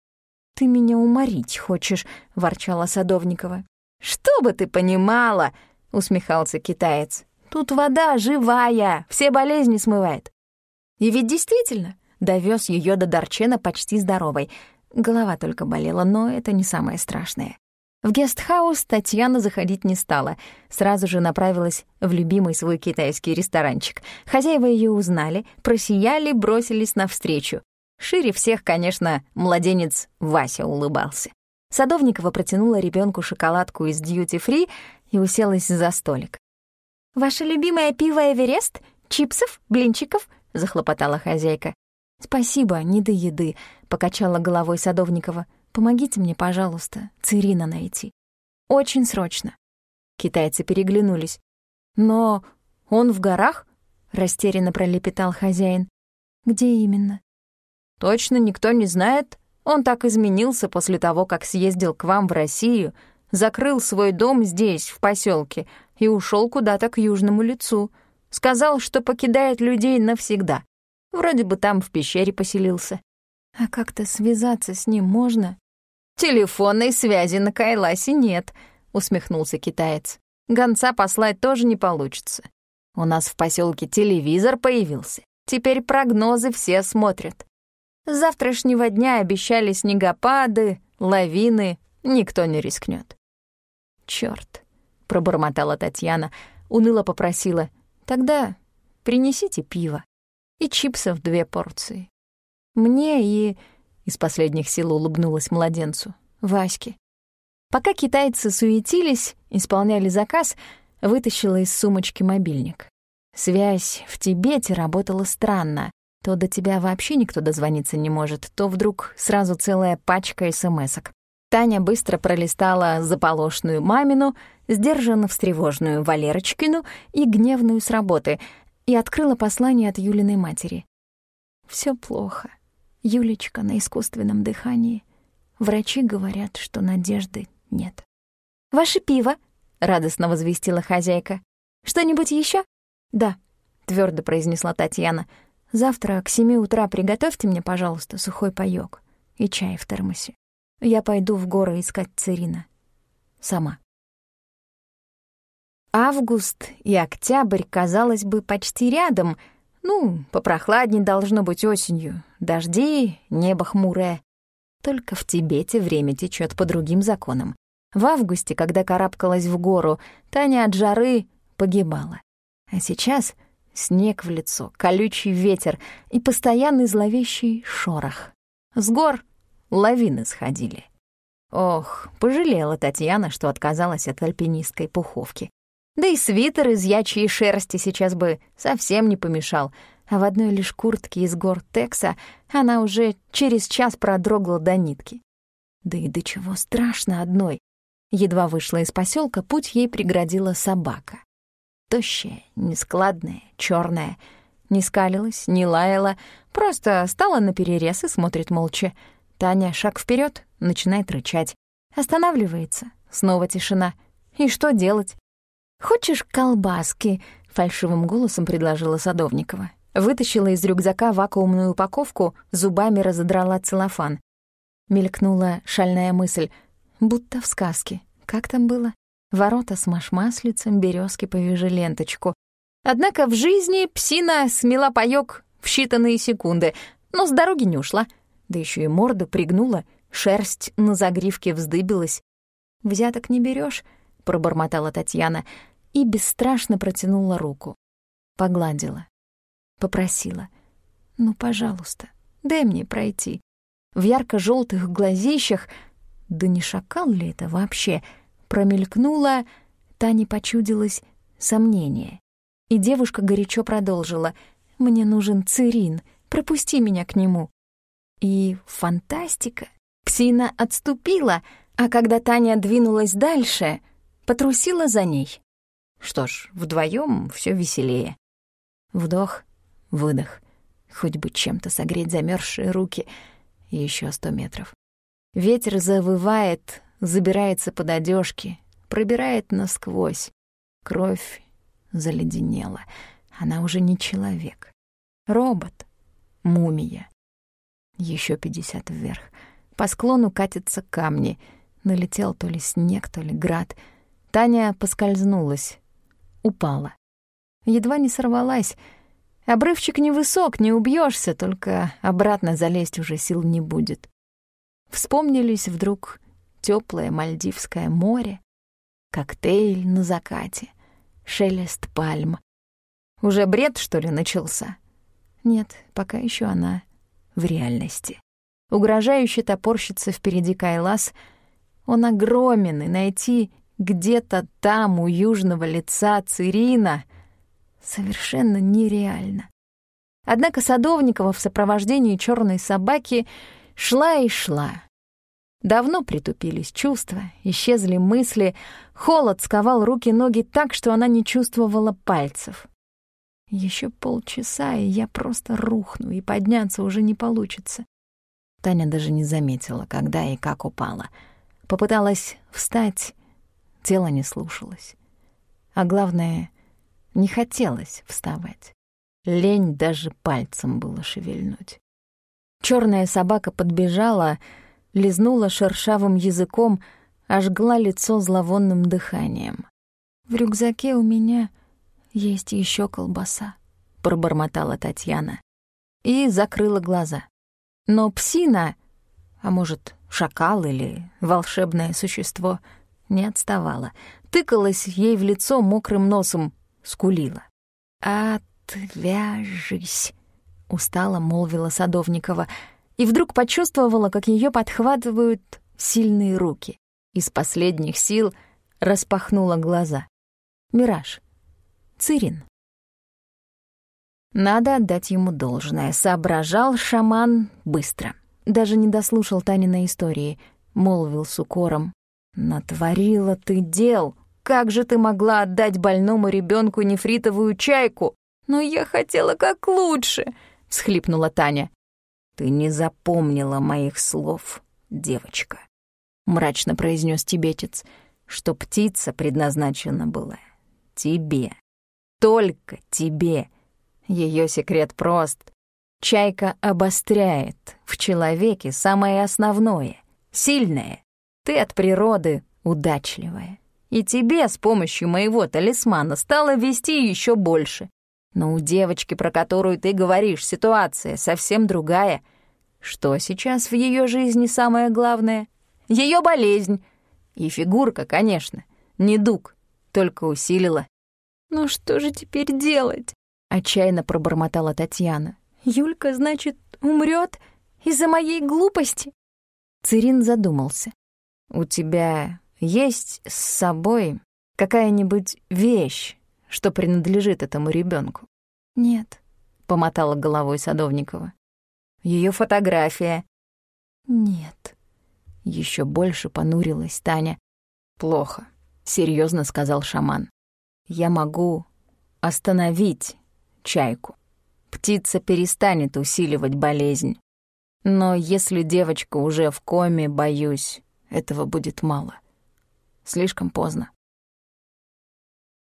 «Ты меня уморить хочешь», — ворчала Садовникова. «Что бы ты понимала», — усмехался китаец. «Тут вода живая, все болезни смывает. И ведь действительно довез ее до Дорчена почти здоровой. Голова только болела, но это не самое страшное. В гестхаус Татьяна заходить не стала. Сразу же направилась в любимый свой китайский ресторанчик. Хозяева ее узнали, просияли, бросились навстречу. Шире всех, конечно, младенец Вася улыбался. Садовникова протянула ребенку шоколадку из дьюти-фри и уселась за столик. «Ваше любимое пиво «Эверест»? Чипсов? Блинчиков? — захлопотала хозяйка. «Спасибо, не до еды», — покачала головой Садовникова. «Помогите мне, пожалуйста, Цирина найти. Очень срочно». Китайцы переглянулись. «Но он в горах?» — растерянно пролепетал хозяин. «Где именно?» «Точно никто не знает. Он так изменился после того, как съездил к вам в Россию, закрыл свой дом здесь, в поселке, и ушел куда-то к южному лицу. Сказал, что покидает людей навсегда. Вроде бы там в пещере поселился. А как-то связаться с ним можно? Телефонной связи на Кайласе нет, усмехнулся китаец. Гонца послать тоже не получится. У нас в поселке телевизор появился. Теперь прогнозы все смотрят. С завтрашнего дня обещали снегопады, лавины, никто не рискнет. Черт, пробормотала Татьяна, уныло попросила — Тогда принесите пиво и чипсов две порции. Мне и... Из последних сил улыбнулась младенцу. Ваське. Пока китайцы суетились, исполняли заказ, вытащила из сумочки мобильник. Связь в Тибете работала странно. То до тебя вообще никто дозвониться не может, то вдруг сразу целая пачка смс-ок. Таня быстро пролистала заполошную мамину, сдержанно встревоженную Валерочкину и гневную с работы и открыла послание от Юлиной матери. Все плохо. Юлечка на искусственном дыхании. Врачи говорят, что надежды нет. «Ваше пиво!» — радостно возвестила хозяйка. «Что-нибудь еще? «Да», — твердо произнесла Татьяна. «Завтра к семи утра приготовьте мне, пожалуйста, сухой паёк и чай в термосе». Я пойду в горы искать Церина. Сама. Август и октябрь, казалось бы, почти рядом. Ну, попрохладнее должно быть осенью. Дожди, небо хмурое. Только в Тибете время течет по другим законам. В августе, когда карабкалась в гору, Таня от жары погибала. А сейчас снег в лицо, колючий ветер и постоянный зловещий шорох. С гор лавины сходили. Ох, пожалела Татьяна, что отказалась от альпинистской пуховки. Да и свитер из ячьей шерсти сейчас бы совсем не помешал, а в одной лишь куртке из гор Текса она уже через час продрогла до нитки. Да и до чего страшно одной. Едва вышла из поселка, путь ей преградила собака. Тощая, нескладная, черная, не скалилась, не лаяла, просто стала наперерез и смотрит молча. Таня шаг вперед, начинает рычать. Останавливается. Снова тишина. И что делать? «Хочешь колбаски?» — фальшивым голосом предложила Садовникова. Вытащила из рюкзака вакуумную упаковку, зубами разодрала целлофан. Мелькнула шальная мысль, будто в сказке. Как там было? Ворота с маслицем, березки повяжи ленточку. Однако в жизни псина смела паёк в считанные секунды, но с дороги не ушла. Да еще и морду пригнула, шерсть на загривке вздыбилась. «Взяток не берешь, пробормотала Татьяна и бесстрашно протянула руку. Погладила. Попросила. «Ну, пожалуйста, дай мне пройти». В ярко желтых глазищах, да не шакал ли это вообще, промелькнуло, Тане почудилось сомнение. И девушка горячо продолжила. «Мне нужен Цирин, пропусти меня к нему». И фантастика. Псина отступила, а когда Таня двинулась дальше, потрусила за ней. Что ж, вдвоем все веселее. Вдох, выдох. Хоть бы чем-то согреть замерзшие руки. Еще сто метров. Ветер завывает, забирается под одежки, пробирает насквозь. Кровь заледенела. Она уже не человек. Робот. Мумия. Еще пятьдесят вверх. По склону катятся камни. Налетел то ли снег, то ли град. Таня поскользнулась. Упала. Едва не сорвалась. Обрывчик невысок, не убьешься, только обратно залезть уже сил не будет. Вспомнились вдруг теплое Мальдивское море, коктейль на закате, шелест пальм. Уже бред, что ли, начался? Нет, пока еще она в реальности. Угрожающе топорщится впереди Кайлас. Он огромен, и найти где-то там у южного лица Цирина совершенно нереально. Однако Садовникова в сопровождении черной собаки шла и шла. Давно притупились чувства, исчезли мысли, холод сковал руки-ноги так, что она не чувствовала пальцев. Еще полчаса, и я просто рухну, и подняться уже не получится. Таня даже не заметила, когда и как упала. Попыталась встать, тело не слушалось. А главное, не хотелось вставать. Лень даже пальцем было шевельнуть. Черная собака подбежала, лизнула шершавым языком, ожгла лицо зловонным дыханием. «В рюкзаке у меня есть еще колбаса», — пробормотала Татьяна. И закрыла глаза. Но псина, а может, шакал или волшебное существо, не отставала. Тыкалась ей в лицо мокрым носом, скулила. «Отвяжись», — устало молвила Садовникова, и вдруг почувствовала, как ее подхватывают сильные руки. Из последних сил распахнула глаза. Мираж. Цирин. Надо отдать ему должное. Соображал шаман быстро. Даже не дослушал Таниной истории. Молвил с укором. «Натворила ты дел! Как же ты могла отдать больному ребенку нефритовую чайку? Но я хотела как лучше!» — всхлипнула Таня. «Ты не запомнила моих слов, девочка», — мрачно произнес тибетец, что птица предназначена была тебе. Только тебе. Ее секрет прост. Чайка обостряет в человеке самое основное, сильное. Ты от природы удачливая. И тебе с помощью моего талисмана стало вести еще больше. Но у девочки, про которую ты говоришь, ситуация совсем другая. Что сейчас в ее жизни самое главное? Ее болезнь. И фигурка, конечно, не дуг, только усилила. «Ну что же теперь делать?» — отчаянно пробормотала Татьяна. «Юлька, значит, умрет из-за моей глупости?» Цирин задумался. «У тебя есть с собой какая-нибудь вещь, что принадлежит этому ребенку? «Нет», — помотала головой Садовникова. Ее фотография?» «Нет». Еще больше понурилась Таня. «Плохо», — серьезно сказал шаман. «Я могу остановить чайку. Птица перестанет усиливать болезнь. Но если девочка уже в коме, боюсь, этого будет мало. Слишком поздно.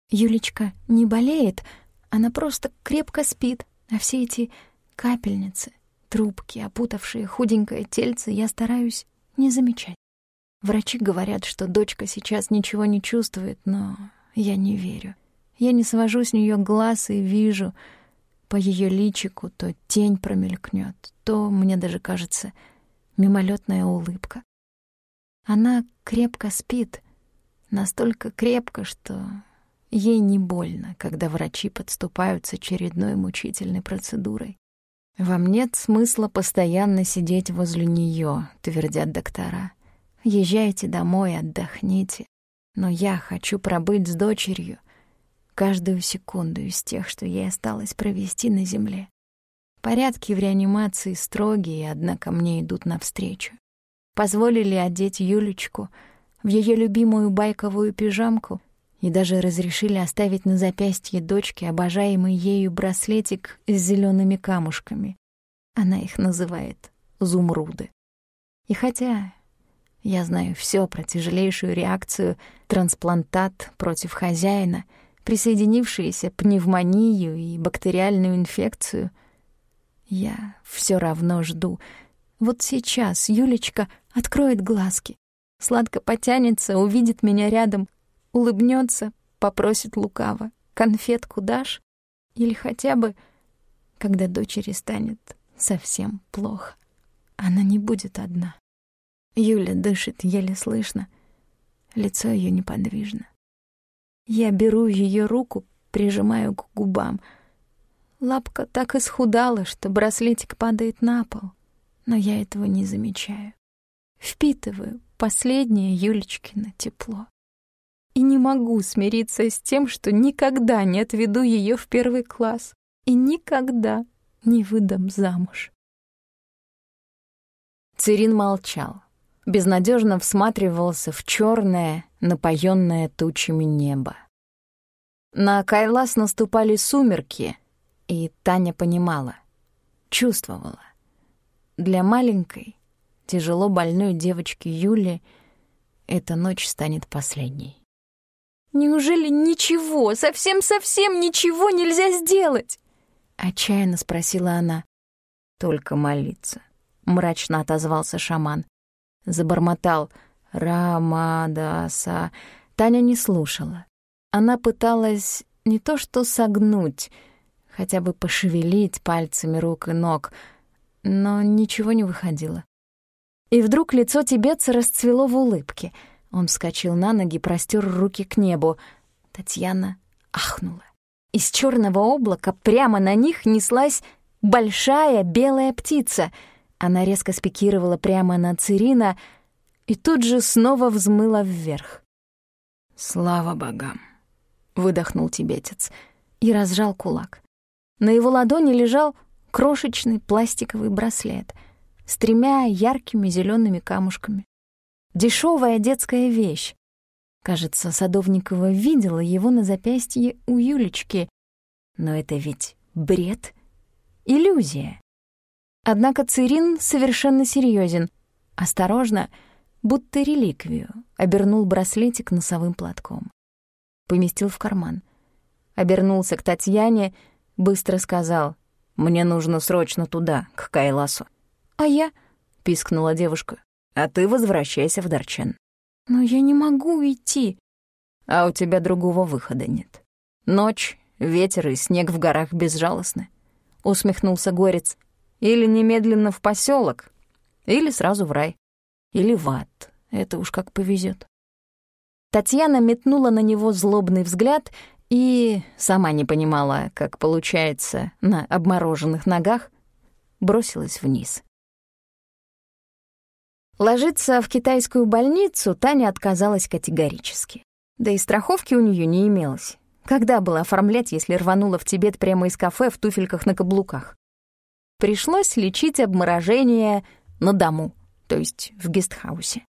Юлечка не болеет, она просто крепко спит, А все эти капельницы, трубки, опутавшие худенькое тельце, я стараюсь не замечать. Врачи говорят, что дочка сейчас ничего не чувствует, но я не верю. Я не свожу с нее глаз и вижу по ее личику то тень промелькнет, то, мне даже кажется, мимолетная улыбка. Она крепко спит, настолько крепко, что ей не больно, когда врачи подступают с очередной мучительной процедурой. «Вам нет смысла постоянно сидеть возле нее, твердят доктора. «Езжайте домой, отдохните. Но я хочу пробыть с дочерью каждую секунду из тех, что ей осталось провести на земле. Порядки в реанимации строгие, однако мне идут навстречу. Позволили одеть Юлечку в ее любимую байковую пижамку и даже разрешили оставить на запястье дочки обожаемый ею браслетик с зелеными камушками. Она их называет «зумруды». И хотя я знаю все про тяжелейшую реакцию трансплантат против хозяина, присоединившиеся пневмонию и бактериальную инфекцию, я все равно жду. Вот сейчас Юлечка откроет глазки, сладко потянется, увидит меня рядом улыбнется, попросит лукаво. «Конфетку дашь?» Или хотя бы, когда дочери станет совсем плохо. Она не будет одна. Юля дышит еле слышно, лицо ее неподвижно. Я беру ее руку, прижимаю к губам. Лапка так исхудала, что браслетик падает на пол, но я этого не замечаю. Впитываю последнее Юлечкино тепло и не могу смириться с тем, что никогда не отведу ее в первый класс и никогда не выдам замуж. Цирин молчал, безнадежно всматривался в черное, напоенное тучами небо. На Кайлас наступали сумерки, и Таня понимала, чувствовала. Для маленькой, тяжело больной девочки Юли эта ночь станет последней. Неужели ничего, совсем-совсем ничего нельзя сделать? Отчаянно спросила она. Только молиться. Мрачно отозвался шаман. Забормотал «Рамадаса». Таня не слушала. Она пыталась не то что согнуть, хотя бы пошевелить пальцами рук и ног, но ничего не выходило. И вдруг лицо тибетца расцвело в улыбке — он вскочил на ноги, простер руки к небу. Татьяна ахнула. Из черного облака прямо на них неслась большая белая птица. Она резко спикировала прямо на Цирина и тут же снова взмыла вверх. «Слава богам!» — выдохнул тибетец и разжал кулак. На его ладони лежал крошечный пластиковый браслет с тремя яркими зелеными камушками. Дешевая детская вещь. Кажется, Садовникова видела его на запястье у Юлечки. Но это ведь бред, иллюзия. Однако Цирин совершенно серьезен. Осторожно, будто реликвию, обернул браслетик носовым платком. Поместил в карман. Обернулся к Татьяне, быстро сказал, «Мне нужно срочно туда, к Кайласу». «А я?» — пискнула девушка а ты возвращайся в Дарчен. Но я не могу идти. А у тебя другого выхода нет. Ночь, ветер и снег в горах безжалостны. Усмехнулся Горец. Или немедленно в поселок, или сразу в рай, или в ад. Это уж как повезет. Татьяна метнула на него злобный взгляд и, сама не понимала, как получается на обмороженных ногах, бросилась вниз. Ложиться в китайскую больницу Таня отказалась категорически. Да и страховки у нее не имелось. Когда было оформлять, если рванула в Тибет прямо из кафе в туфельках на каблуках? Пришлось лечить обморожение на дому, то есть в гестхаусе.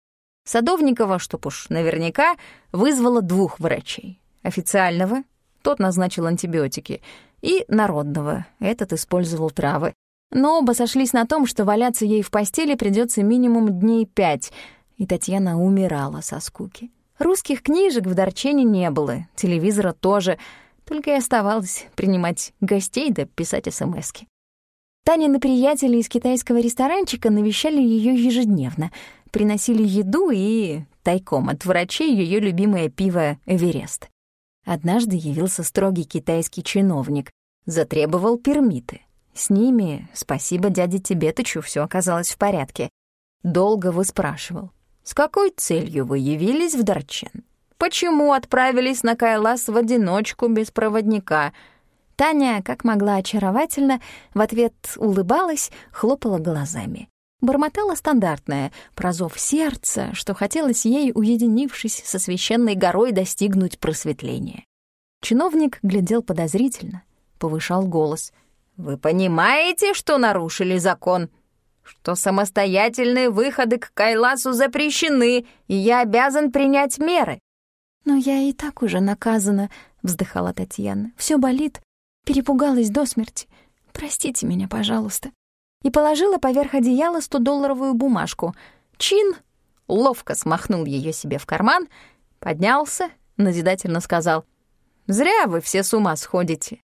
Садовникова, чтоб уж наверняка, вызвала двух врачей. Официального, тот назначил антибиотики, и народного, этот использовал травы, но оба сошлись на том, что валяться ей в постели придется минимум дней пять, и Татьяна умирала со скуки. Русских книжек в Дорчене не было, телевизора тоже, Только и оставалось принимать гостей да писать смски. Танины приятели из китайского ресторанчика навещали ее ежедневно, приносили еду и, тайком от врачей, ее любимое пиво «Эверест». Однажды явился строгий китайский чиновник, затребовал пермиты. С ними, спасибо дяде Тибетычу, все оказалось в порядке. Долго выспрашивал, с какой целью вы явились в Дарчен? Почему отправились на Кайлас в одиночку без проводника? Таня, как могла очаровательно, в ответ улыбалась, хлопала глазами. Бормотала стандартное, про зов сердца, что хотелось ей, уединившись со священной горой, достигнуть просветления. Чиновник глядел подозрительно, повышал голос. «Вы понимаете, что нарушили закон? Что самостоятельные выходы к Кайласу запрещены, и я обязан принять меры?» «Но я и так уже наказана», — вздыхала Татьяна. Все болит, перепугалась до смерти. Простите меня, пожалуйста» и положила поверх одеяла 100-долларовую бумажку. Чин ловко смахнул ее себе в карман, поднялся, назидательно сказал, «Зря вы все с ума сходите.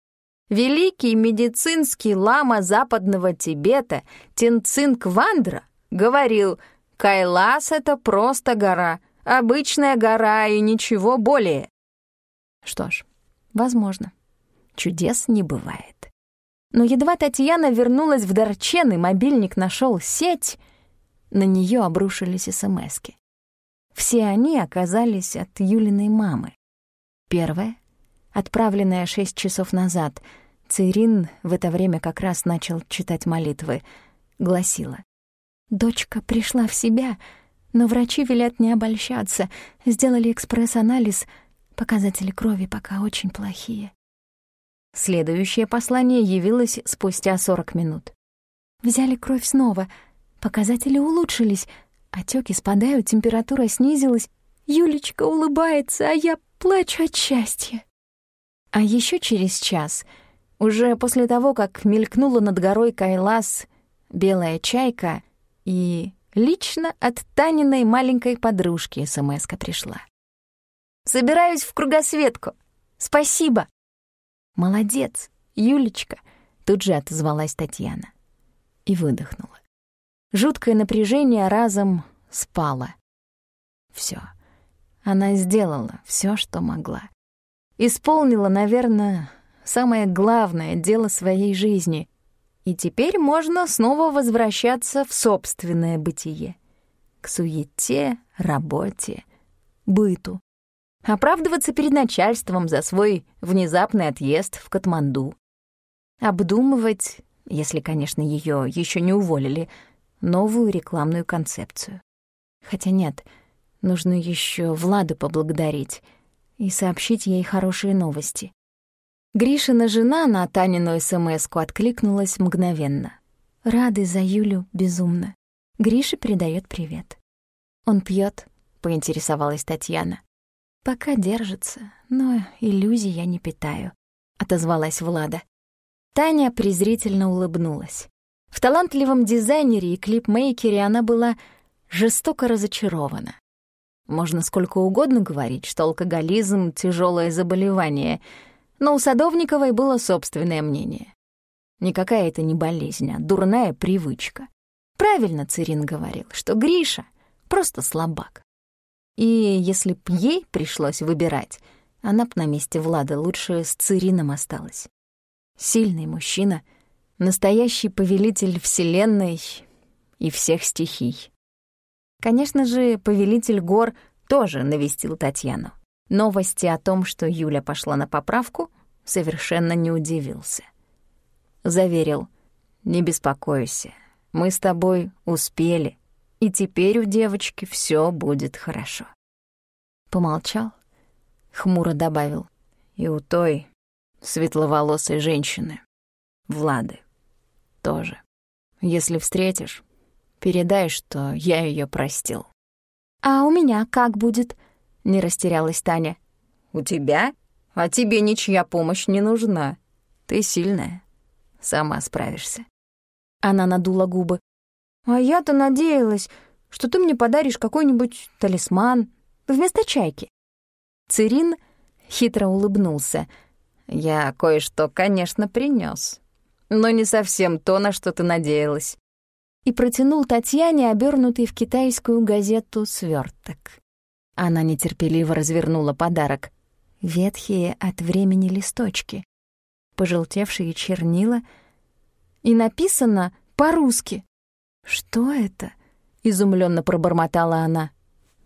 Великий медицинский лама западного Тибета Тенцинг Вандра говорил, Кайлас — это просто гора, обычная гора и ничего более». Что ж, возможно, чудес не бывает. Но едва Татьяна вернулась в Дорчен, и мобильник нашел сеть, на нее обрушились СМСки. Все они оказались от Юлиной мамы. Первая, отправленная шесть часов назад, Цирин в это время как раз начал читать молитвы, гласила. «Дочка пришла в себя, но врачи велят не обольщаться, сделали экспресс-анализ, показатели крови пока очень плохие. Следующее послание явилось спустя 40 минут. Взяли кровь снова, показатели улучшились, отеки спадают, температура снизилась. Юлечка улыбается, а я плачу от счастья. А еще через час, уже после того, как мелькнула над горой Кайлас белая чайка, и лично от Таниной маленькой подружки смс пришла. «Собираюсь в кругосветку. Спасибо!» «Молодец, Юлечка!» — тут же отозвалась Татьяна. И выдохнула. Жуткое напряжение разом спало. Все. Она сделала все, что могла. Исполнила, наверное, самое главное дело своей жизни. И теперь можно снова возвращаться в собственное бытие. К суете, работе, быту оправдываться перед начальством за свой внезапный отъезд в Катманду, обдумывать, если, конечно, ее еще не уволили, новую рекламную концепцию. Хотя нет, нужно еще Владу поблагодарить и сообщить ей хорошие новости. Гришина жена на Танину СМС-ку откликнулась мгновенно. Рады за Юлю безумно. Гриша передает привет. Он пьет, поинтересовалась Татьяна. «Пока держится, но иллюзий я не питаю», — отозвалась Влада. Таня презрительно улыбнулась. В талантливом дизайнере и клипмейкере она была жестоко разочарована. Можно сколько угодно говорить, что алкоголизм — тяжелое заболевание, но у Садовниковой было собственное мнение. Никакая это не болезнь, а дурная привычка. Правильно Цирин говорил, что Гриша — просто слабак. И если б ей пришлось выбирать, она б на месте Влада лучше с Цирином осталась. Сильный мужчина, настоящий повелитель Вселенной и всех стихий. Конечно же, повелитель гор тоже навестил Татьяну. Новости о том, что Юля пошла на поправку, совершенно не удивился. Заверил, «Не беспокойся, мы с тобой успели, и теперь у девочки все будет хорошо. Помолчал, хмуро добавил. И у той светловолосой женщины, Влады, тоже. Если встретишь, передай, что я ее простил. «А у меня как будет?» — не растерялась Таня. «У тебя? А тебе ничья помощь не нужна. Ты сильная, сама справишься». Она надула губы. А я-то надеялась, что ты мне подаришь какой-нибудь талисман вместо чайки. Цирин хитро улыбнулся. Я кое-что, конечно, принес, но не совсем то, на что ты надеялась. И протянул Татьяне обернутый в китайскую газету сверток. Она нетерпеливо развернула подарок. Ветхие от времени листочки, пожелтевшие чернила, и написано по-русски. «Что это?» — изумленно пробормотала она.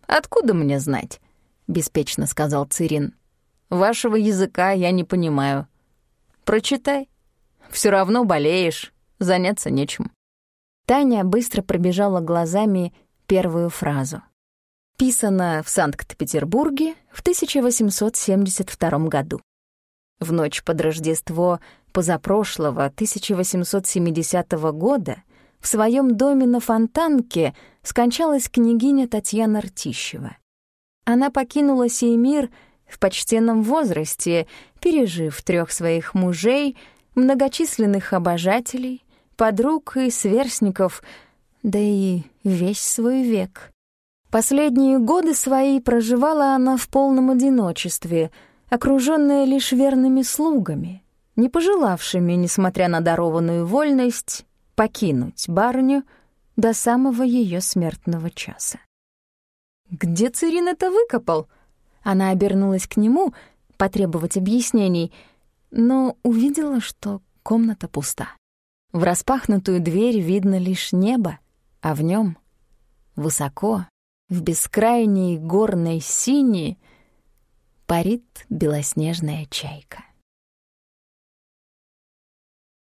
«Откуда мне знать?» — беспечно сказал Цирин. «Вашего языка я не понимаю. Прочитай. Все равно болеешь, заняться нечем». Таня быстро пробежала глазами первую фразу. Писано в Санкт-Петербурге в 1872 году. В ночь под Рождество позапрошлого 1870 года в своем доме на Фонтанке скончалась княгиня Татьяна Ртищева. Она покинула сей мир в почтенном возрасте, пережив трех своих мужей, многочисленных обожателей, подруг и сверстников, да и весь свой век. Последние годы свои проживала она в полном одиночестве, окружённая лишь верными слугами, не пожелавшими, несмотря на дарованную вольность, покинуть барыню до самого ее смертного часа. «Где Цирин это выкопал?» Она обернулась к нему потребовать объяснений, но увидела, что комната пуста. В распахнутую дверь видно лишь небо, а в нем высоко, в бескрайней горной синей, парит белоснежная чайка.